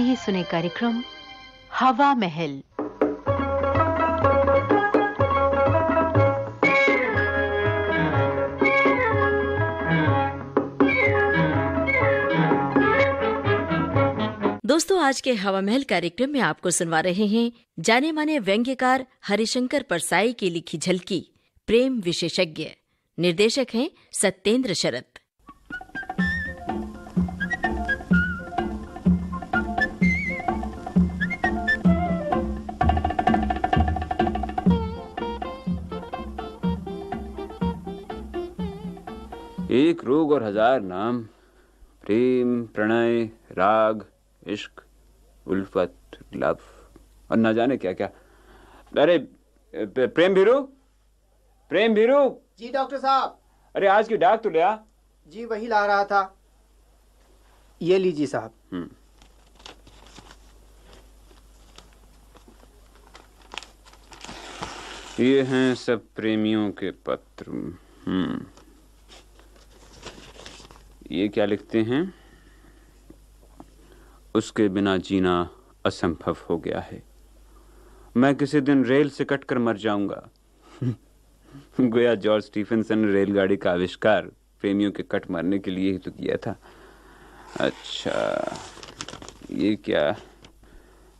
आइए सुने कार्यक्रम हवा महल। दोस्तों, आज के हवा महल कार्यक्रम में आपको सुनवा रहे हैं जाने माने व्यंग्यकार हरिशंकर परसाई की लिखी झलकी, प्रेम विशेषज्ञ। निर्देशक हैं सत्येंद्र शरत एक रोग और हज़ार नाम। प्रेम प्रणय राग इश्क उल्फत लव और न जाने क्या क्या अरे प्रेम भीरू? प्रेम भीरू? जी डॉक्टर साहब। अरे आज की डाक तो ले आ। जी वही ला रहा था। ये लीजिए साहब। हम्म। ये हैं सब प्रेमियों के पत्र। हम्म। ये क्या लिखते हैं? उसके बिना जीना असंभव हो गया है। मैं किसी दिन रेल से कटकर मर जाऊँगा। गोया जॉर्ज स्टीफनसन ने रेलगाड़ी का आविष्कार प्रेमियों के कट मरने के लिए ही तो किया था। अच्छा ये क्या?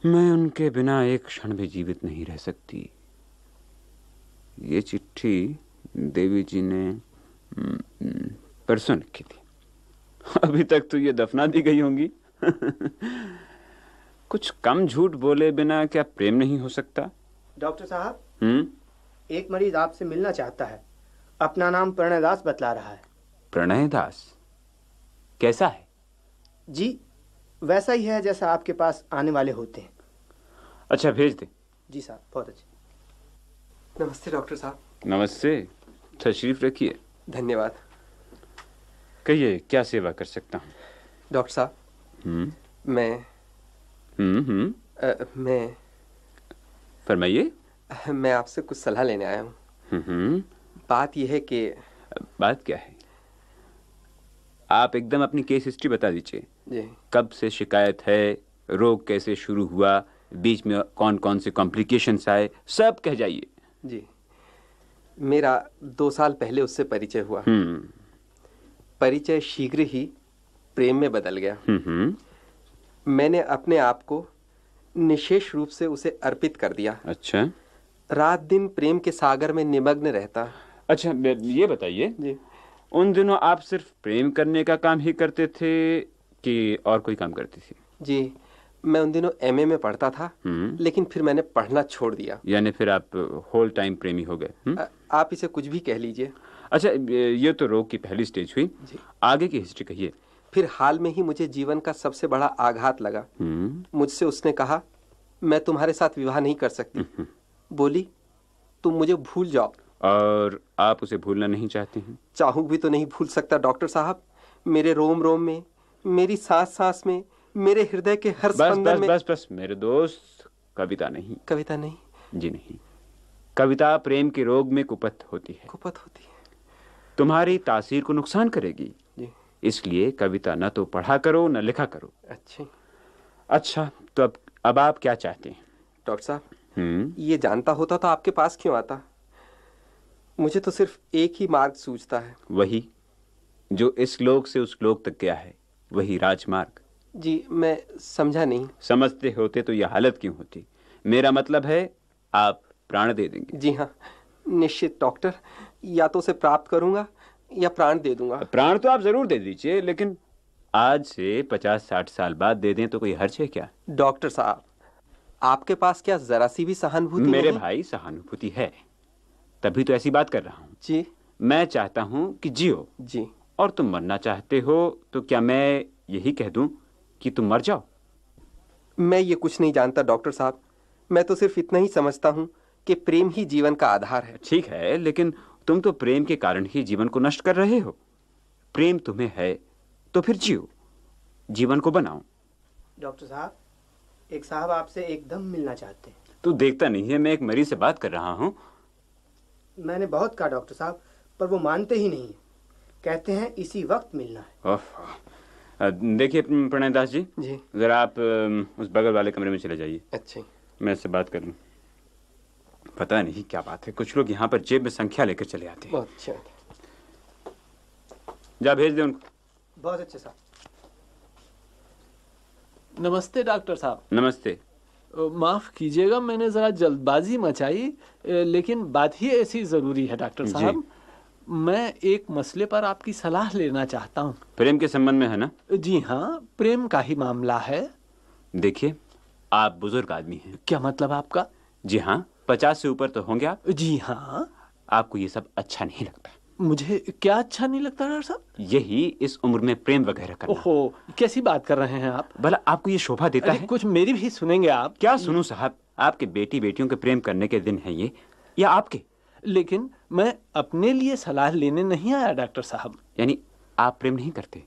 मैं उनके बिना एक क्षण भी जीवित नहीं रह सकती। ये चिट्ठी देवी जी ने हम्म, परसों लिखी थी। अभी तक तो ये दफना दी गई होंगी। कुछ कम झूठ बोले बिना क्या प्रेम नहीं हो सकता? डॉक्टर साहब हम्म? एक मरीज़ आपसे मिलना चाहता है। अपना नाम प्रणय दास बतला रहा है। प्रणय दास? कैसा है? जी वैसा ही है जैसा आपके पास आने वाले होते हैं। अच्छा भेज दे। जी साहब बहुत अच्छे। नमस्ते डॉक्टर साहब। नमस्ते। तशरीफ़ रखिए। धन्यवाद। कहिए क्या सेवा कर सकता हूँ? डॉक्टर साहब। हम्म। मैं हम्म हम्म। अ, मैं फरमाइए। मैं आपसे कुछ सलाह लेने आया हूँ। हम्म, हम्म। बात यह है कि बात क्या है? आप एकदम अपनी केस हिस्ट्री बता दीजिए। कब से शिकायत है? रोग कैसे शुरू हुआ? बीच में कौन कौन से कॉम्प्लिकेशंस आए? सब कह जाइए। जी। मेरा दो साल पहले उससे परिचय हुआ। हम्म। परिचय शीघ्र ही प्रेम में बदल गया। मैंने अपने आप को निशेष रूप से उसे अर्पित कर दिया। अच्छा। रात दिन प्रेम के सागर में निमग्न रहता। अच्छा ये बताइए जी। उन दिनों आप सिर्फ़ प्रेम करने का काम ही करते थे कि और कोई काम करती थी? जी मैं उन दिनों एमए में पढ़ता था हम्म। लेकिन फिर मैंने पढ़ना छोड़ दिया। यानी फिर आप होल टाइम प्रेमी हो गए हम्म? आप इसे कुछ भी कह लीजिए। अच्छा ये तो रोग की पहली स्टेज हुई। आगे की हिस्ट्री कहिए। फिर हाल में ही मुझे जीवन का सबसे बड़ा आघात लगा। हम्म। मुझसे उसने कहा मैं तुम्हारे साथ विवाह नहीं कर सकती। बोली तुम मुझे भूल जाओ। और आप उसे भूलना नहीं चाहते हैं? चाहूँ भी तो नहीं भूल सकता डॉक्टर साहब। मेरे रोम रोम में मेरी सांस सांस में मेरे हृदय के हर बस स्पंदन बस में। बस बस मेरे दोस्त कविता नहीं। कविता नहीं। जी नहीं। कविता प्रेम के रोग में कुपत होती है। कुपत होती है। तुम्हारी तासीर को नुकसान करेगी। इसलिए कविता न तो पढ़ा करो न लिखा करो। अच्छी। अच्छा तो अब अब आप क्या चाहते हैं? डॉक्टर साहब हम्म। ये जानता होता तो आपके पास क्यों आता? मुझे तो सिर्फ़ एक ही मार्ग सूझता है। वही जो इस लोक से उस लोक तक गया है वही राजमार्ग। जी मैं समझा नहीं। समझते होते तो यह हालत क्यों होती? मेरा मतलब है आप प्राण दे देंगे। जी हाँ निश्चित डॉक्टर या तो उसे प्राप्त करूँगा या प्राण दे दूँगा। प्राण तो आप ज़रूर दे दीजिए लेकिन आज से पचास साठ साल बाद दे दें तो कोई हर्ज है क्या? डॉक्टर साहब आपके पास क्या जरा सी भी सहानुभूति मेरे नहीं? भाई सहानुभूति है तभी तो ऐसी बात कर रहा हूँ। जी। मैं चाहता हूँ कि जियो। जी। और तुम मरना चाहते हो तो क्या मैं यही कह दूँ कि तुम मर जाओ? मैं ये कुछ नहीं जानता डॉक्टर साहब। मैं तो सिर्फ़ इतना ही समझता हूँ कि प्रेम ही जीवन का आधार है। ठीक है लेकिन तुम तो प्रेम के कारण ही जीवन को नष्ट कर रहे हो। प्रेम तुम्हें है तो फिर जियो। जीवन को बनाओ। डॉक्टर साहब एक साहब आपसे एकदम मिलना चाहते हैं। तू देखता नहीं है मैं एक मरीज़ से बात कर रहा हूँ। मैंने बहुत कहा डॉक्टर साहब पर वो मानते ही नहीं कहते हैं इसी वक्त मिलना है। देखिए प्रणय दास जी जी। जरा आप उस बगल वाले कमरे में चले जाइए। अच्छा। मैं इससे बात कर लूँ। पता नहीं क्या बात है। कुछ लोग यहाँ पर जेब में संख्या लेकर चले आते हैं। बहुत अच्छा जा भेज दे उनको। बहुत अच्छे साहब। नमस्ते डॉक्टर साहब। नमस्ते। माफ़ कीजिएगा मैंने जरा जल्दबाजी मचाई लेकिन बात ही ऐसी ज़रूरी है डॉक्टर साहब। मैं एक मसले पर आपकी सलाह लेना चाहता हूँ। प्रेम के संबंध में है ना? जी हाँ प्रेम का ही मामला है। देखिए आप बुज़ुर्ग आदमी हैं। क्या मतलब आपका? जी हाँ। पचास से ऊपर तो होंगे आप। जी हाँ। आपको ये सब अच्छा नहीं लगता। मुझे क्या अच्छा नहीं लगता डॉक्टर साहब? यही इस उम्र में प्रेम वगैरह करना। ओहो कैसी बात कर रहे हैं आप? भला आपको ये शोभा देता है? कुछ मेरी भी सुनेंगे आप। क्या सुनूं साहब? आपके बेटी बेटियों के प्रेम करने के दिन है ये। या आपके? लेकिन मैं अपने लिए सलाह लेने नहीं आया डॉक्टर साहब। यानी आप प्रेम नहीं करते?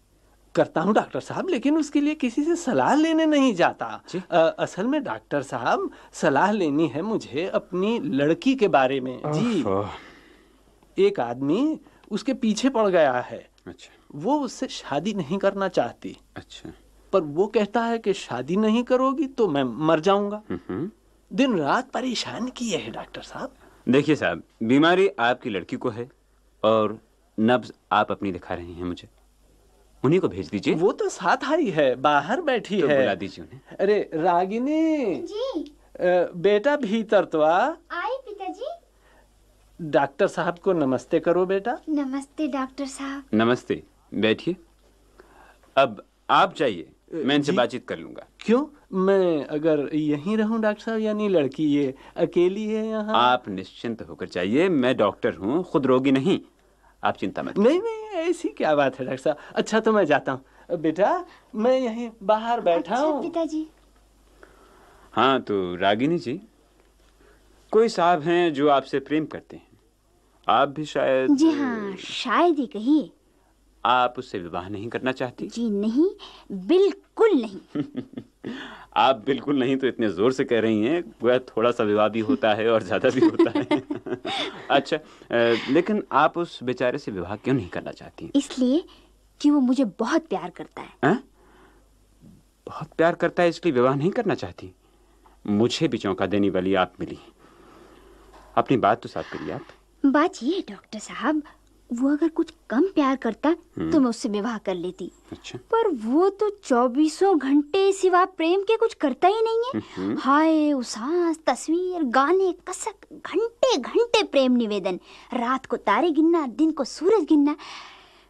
करता हूँ डॉक्टर साहब लेकिन उसके लिए किसी से सलाह लेने नहीं जाता। अ, असल में डॉक्टर साहब सलाह लेनी है मुझे अपनी लड़की के बारे में। जी। एक आदमी उसके पीछे पड़ गया है। अच्छा। वो उससे शादी नहीं करना चाहती। अच्छा। पर वो कहता है कि शादी नहीं करोगी तो मैं मर जाऊँगा। हम्म। दिन रात परेशान किए है डॉक्टर साहब। देखिए साहब बीमारी आपकी लड़की को है और नब्ज आप अपनी दिखा रहे हैं मुझे। उन्हीं को भेज दीजिए। वो तो साथ आई है बाहर बैठी तो है। बुला दीजिए उन्हें। अरे रागिनी। जी। बेटा भीतर तो आ। आई पिताजी। डॉक्टर साहब को नमस्ते करो बेटा। नमस्ते डॉक्टर साहब। नमस्ते बैठिए। अब आप जाइए मैं इनसे बातचीत कर लूँगा। क्यों? मैं अगर यहीं रहूँ डॉक्टर साहब यानी लड़की ये अकेली है यहाँ? आप निश्चिंत होकर जाइए मैं डॉक्टर हूँ खुद रोगी नहीं। आप चिंता मत नहीं नहीं ऐसी क्या बात है डॉक्टर साहब? अच्छा तो मैं जाता हूँ। बेटा मैं यहीं बाहर बैठा अच्छा हूँ। पिताजी। हाँ तो रागिनी जी कोई साहब हैं जो आपसे प्रेम करते हैं? आप भी शायद जी हाँ शायद ही कहिए आप उससे विवाह नहीं करना चाहती? जी नहीं बिल्कुल नहीं। आप बिल्कुल नहीं तो इतने ज़ोर से कह रही हैं। वह थोड़ा सा विवाह भी होता है और ज़्यादा भी होता है। अच्छा लेकिन आप उस बेचारे से विवाह क्यों नहीं करना चाहती इसलिए कि वो मुझे बहुत प्यार करता है। हैं? बहुत प्यार करता है इसलिए विवाह नहीं करना चाहती? मुझे भी चौंका देने वाली आप मिली अपनी बात तो साफ़ करिए आप। बात ये है डॉक्टर साहब वो अगर कुछ कम प्यार करता तो मैं उससे विवाह कर लेती। अच्छा। पर वो तो चौबीसों घंटे सिवा प्रेम के कुछ करता ही नहीं है। हाय उसास तस्वीर गाने कसक घंटे घंटे घंटे प्रेम निवेदन। रात को तारे गिनना, दिन को सूरज गिनना।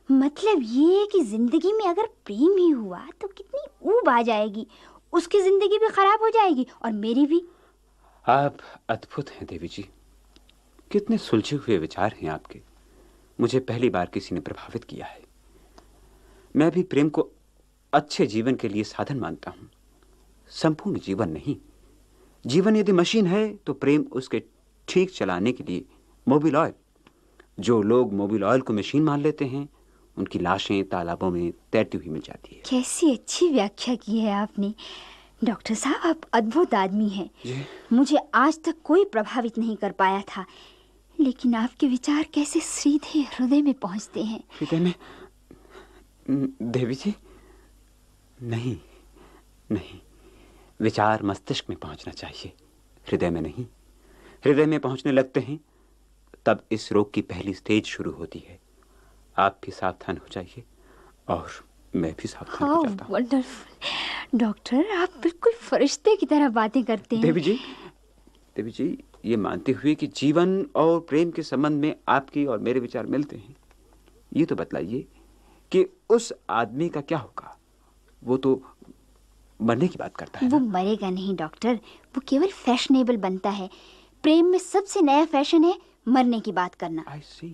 मतलब ये कि ज़िंदगी में अगर प्रेम ही हुआ तो कितनी ऊब आ जाएगी। उसकी ज़िंदगी भी खराब हो जाएगी और मेरी भी। आप अद्भुत हैं देवी जी कितने सुलझे हुए विचार हैं आपके। मुझे पहली बार किसी ने प्रभावित किया है। मैं भी प्रेम को अच्छे जीवन के लिए साधन मानता हूँ। संपूर्ण जीवन नहीं। जीवन यदि मशीन है तो प्रेम उसके ठीक चलाने के लिए मोबिल ऑयल। जो लोग मोबिल ऑयल को मशीन मान लेते हैं उनकी लाशें तालाबों में तैरती हुई मिल जाती है। कैसी अच्छी व्याख्या की है आपने। डॉक्टर साहब आप अद्भुत आदमी हैं। मुझे आज तक कोई प्रभावित नहीं कर पाया था। लेकिन आपके विचार कैसे सीधे हृदय में पहुँचते हैं? हृदय में? देवी जी? नहीं नहीं। विचार मस्तिष्क में पहुँचना चाहिए। हृदय में नहीं। हृदय में पहुँचने लगते हैं तब इस रोग की पहली स्टेज शुरू होती है। आप भी सावधान हो जाइए और मैं भी सावधान हो जाता हूँ। वंडरफुल डॉक्टर आप बिल्कुल फरिश्ते की तरह बातें करते हैं। देवी जी देवी जी ये मानते हुए कि जीवन और प्रेम के संबंध में आपकी और मेरे विचार मिलते हैं। ये तो बतलाइए कि उस आदमी का क्या होगा? वो तो मरने की बात करता है वो मरेगा नहीं डॉक्टर वो केवल फैशनेबल बनता है। प्रेम में सबसे नया फ़ैशन है मरने की बात करना।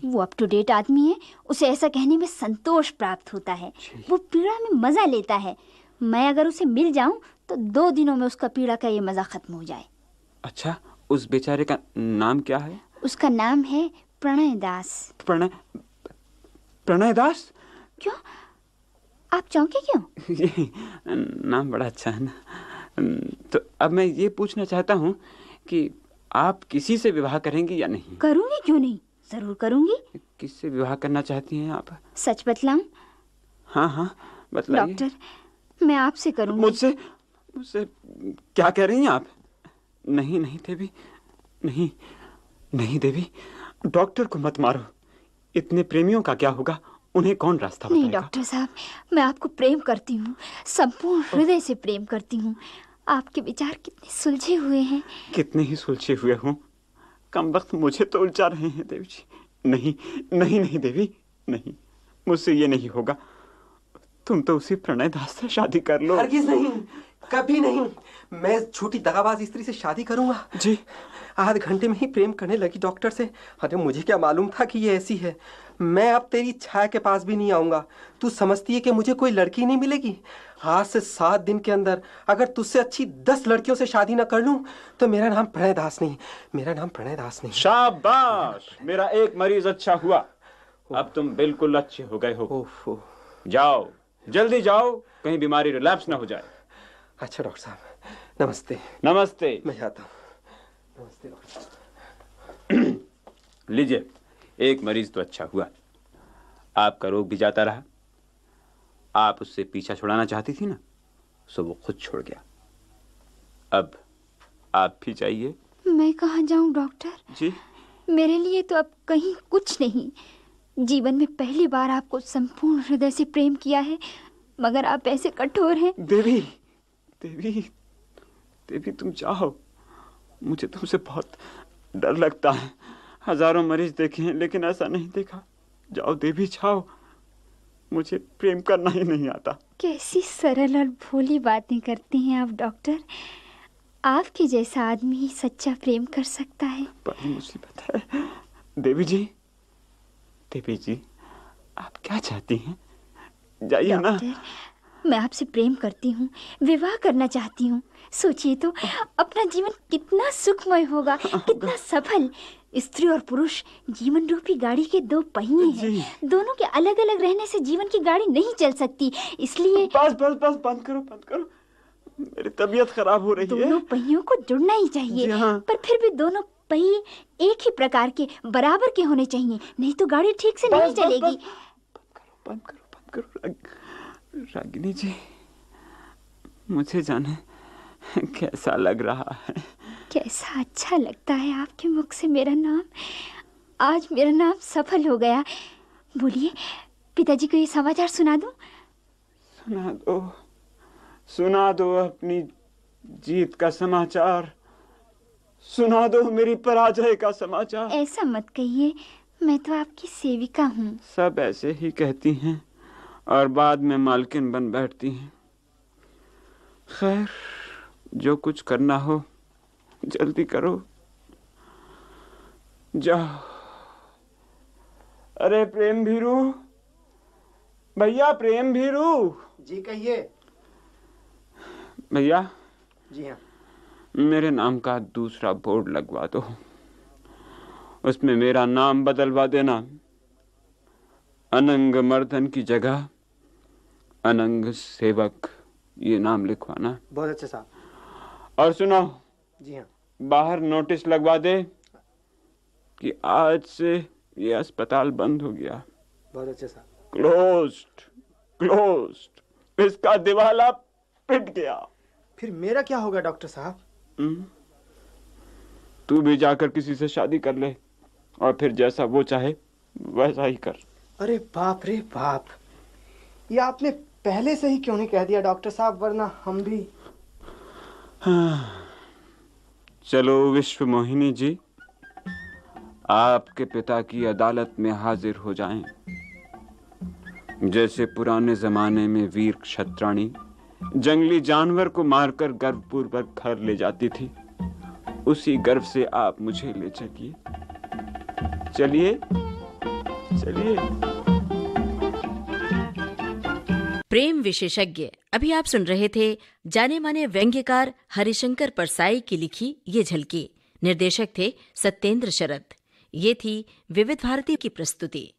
वो अप टू डेट आदमी है उसे ऐसा कहने में संतोष प्राप्त होता है। वो पीड़ा में मज़ा लेता है। मैं अगर उसे मिल जाऊँ तो दो दिनों में उसका पीड़ा का ये मज़ा खत्म हो जाए। अच्छा उस बेचारे का नाम क्या है? उसका नाम है प्रणय दास। प्रणय प्रणय दास? क्यों? आप चौंके क्यों? ये नाम बड़ा अच्छा है ना। तो अब मैं ये पूछना चाहता हूँ कि आप किसी से विवाह करेंगी या नहीं? करूँगी क्यों नहीं? ज़रूर करूँगी। किससे विवाह करना चाहती हैं आप? सच बतलाऊं? हाँ हाँ बतलाइए। डॉक्टर मैं आपसे करूँगी। मुझसे मुझसे क्या कह रही हैं आप? नहीं नहीं देवी नहीं नहीं देवी डॉक्टर को मत मारो। इतने प्रेमियों का क्या होगा? उन्हें कौन रास्ता नहीं डॉक्टर साहब मैं आपको प्रेम करती हूँ संपूर्ण हृदय से प्रेम करती हूँ। आपके विचार कितने सुलझे हुए हैं। कितने ही सुलझे हुए हूँ। कम वक्त मुझे तो उलझा रहे हैं देवी जी। नहीं नहीं नहीं देवी नहीं। मुझसे ये नहीं होगा। तुम तो उसी प्रणय दास से शादी कर लो। हरगिज नहीं कभी नहीं। मैं छोटी दगाबाज स्त्री से शादी करूँगा। जी। आध घंटे में ही प्रेम करने लगी डॉक्टर से। अरे मुझे क्या मालूम था कि ये ऐसी है। मैं अब तेरी छाया के पास भी नहीं आऊँगा। तू समझती है कि मुझे कोई लड़की नहीं मिलेगी? आज से सात दिन के अंदर अगर तुझसे अच्छी दस लड़कियों से शादी ना कर लूँ तो मेरा नाम प्रणय दास नहीं मेरा नाम प्रणय दास नहीं। शाबाश! मेरा एक मरीज़ अच्छा हुआ। अब तुम बिल्कुल अच्छे हो गए हो। जाओ जल्दी जाओ कहीं बीमारी रिलैप्स ना हो जाए। अच्छा डॉक्टर साहब नमस्ते। नमस्ते। मैं जाता हूँ। नमस्ते डॉक्टर लीजिए। एक मरीज़ तो अच्छा हुआ। आपका रोग भी जाता रहा। आप उससे पीछा छुड़ाना चाहती थी ना सो वो खुद छोड़ गया। अब आप भी जाइए। मैं कहाँ जाऊँ डॉक्टर? जी। मेरे लिए तो अब कहीं कुछ नहीं। जीवन में पहली बार आपको संपूर्ण हृदय से प्रेम किया है मगर आप ऐसे कठोर हैं। देवी देवी देवी तुम जाओ। मुझे तुमसे बहुत डर लगता है। हज़ारों मरीज़ देखे हैं लेकिन ऐसा नहीं देखा। जाओ देवी जाओ मुझे प्रेम करना ही नहीं आता। कैसी सरल और भोली बातें करते हैं आप डॉक्टर। आपके जैसा आदमी ही सच्चा प्रेम कर सकता है। बड़ी मुसीबत है। देवी जी देवी जी आप क्या चाहती हैं? जाइए ना। मैं आपसे प्रेम करती हूँ विवाह करना चाहती हूँ। सोचिए तो अपना जीवन कितना सुखमय होगा कितना सफल। स्त्री और पुरुष जीवन रूपी गाड़ी के दो पहिए हैं। दोनों के अलग अलग रहने से जीवन की गाड़ी नहीं चल सकती। इसलिए बस बस बस बंद करो बंद करो। मेरी तबीयत खराब हो रही है। दोनों पहियों को जुड़ना ही चाहिए। हाँ। पर फिर भी दोनों पहिए एक ही प्रकार के बराबर के होने चाहिए। नहीं तो गाड़ी ठीक से नहीं चलेगी। बंद करो बंद करो राग, रागिनी जी। मुझे जाने कैसा लग रहा है? कैसा अच्छा लगता है आपके मुख से मेरा नाम। आज मेरा नाम सफल हो गया। बोलिए पिताजी को ये समाचार सुना दूँ? सुना दो। सुना दो अपनी जीत का समाचार। सुना दो मेरी पराजय का समाचार। ऐसा मत कहिए मैं तो आपकी सेविका हूँ। सब ऐसे ही कहती हैं और बाद में मालकिन बन बैठती हैं। खैर जो कुछ करना हो जल्दी करो। जाओ। अरे प्रेम भीरू। भैया प्रेम भीरू। जी कहिए। भैया। जी हाँ। मेरे नाम का दूसरा बोर्ड लगवा दो। उसमें मेरा नाम बदलवा देना। अनंग मर्दन की जगह अनंग सेवक ये नाम लिखवाना। बहुत अच्छा साहब। और सुनो जी हाँ। बाहर नोटिस लगवा दे कि आज से ये अस्पताल बंद हो गया। बहुत अच्छा साहब क्लोज्ड क्लोज्ड इसका दिवाला पिट गया। फिर मेरा क्या होगा डॉक्टर साहब? हम्म? तू भी जाकर किसी से शादी कर ले और फिर जैसा वो चाहे वैसा ही कर। अरे बाप रे बाप। ये आपने पहले से ही क्यों नहीं कह दिया डॉक्टर साहब वरना हम भी चलो विश्व मोहिनी जी, आपके पिता की अदालत में हाजिर हो जाएँ। जैसे पुराने जमाने में वीर क्षत्राणी जंगली जानवर को मारकर गर्वपूर्वक घर ले जाती थी, उसी गर्व से आप मुझे ले चलिए। चलिए चलिए। प्रेम विशेषज्ञ। अभी आप सुन रहे थे जाने माने व्यंग्यकार हरिशंकर परसाई की लिखी ये झलकी। निर्देशक थे सत्येंद्र शरद। ये थी विविध भारती की प्रस्तुति।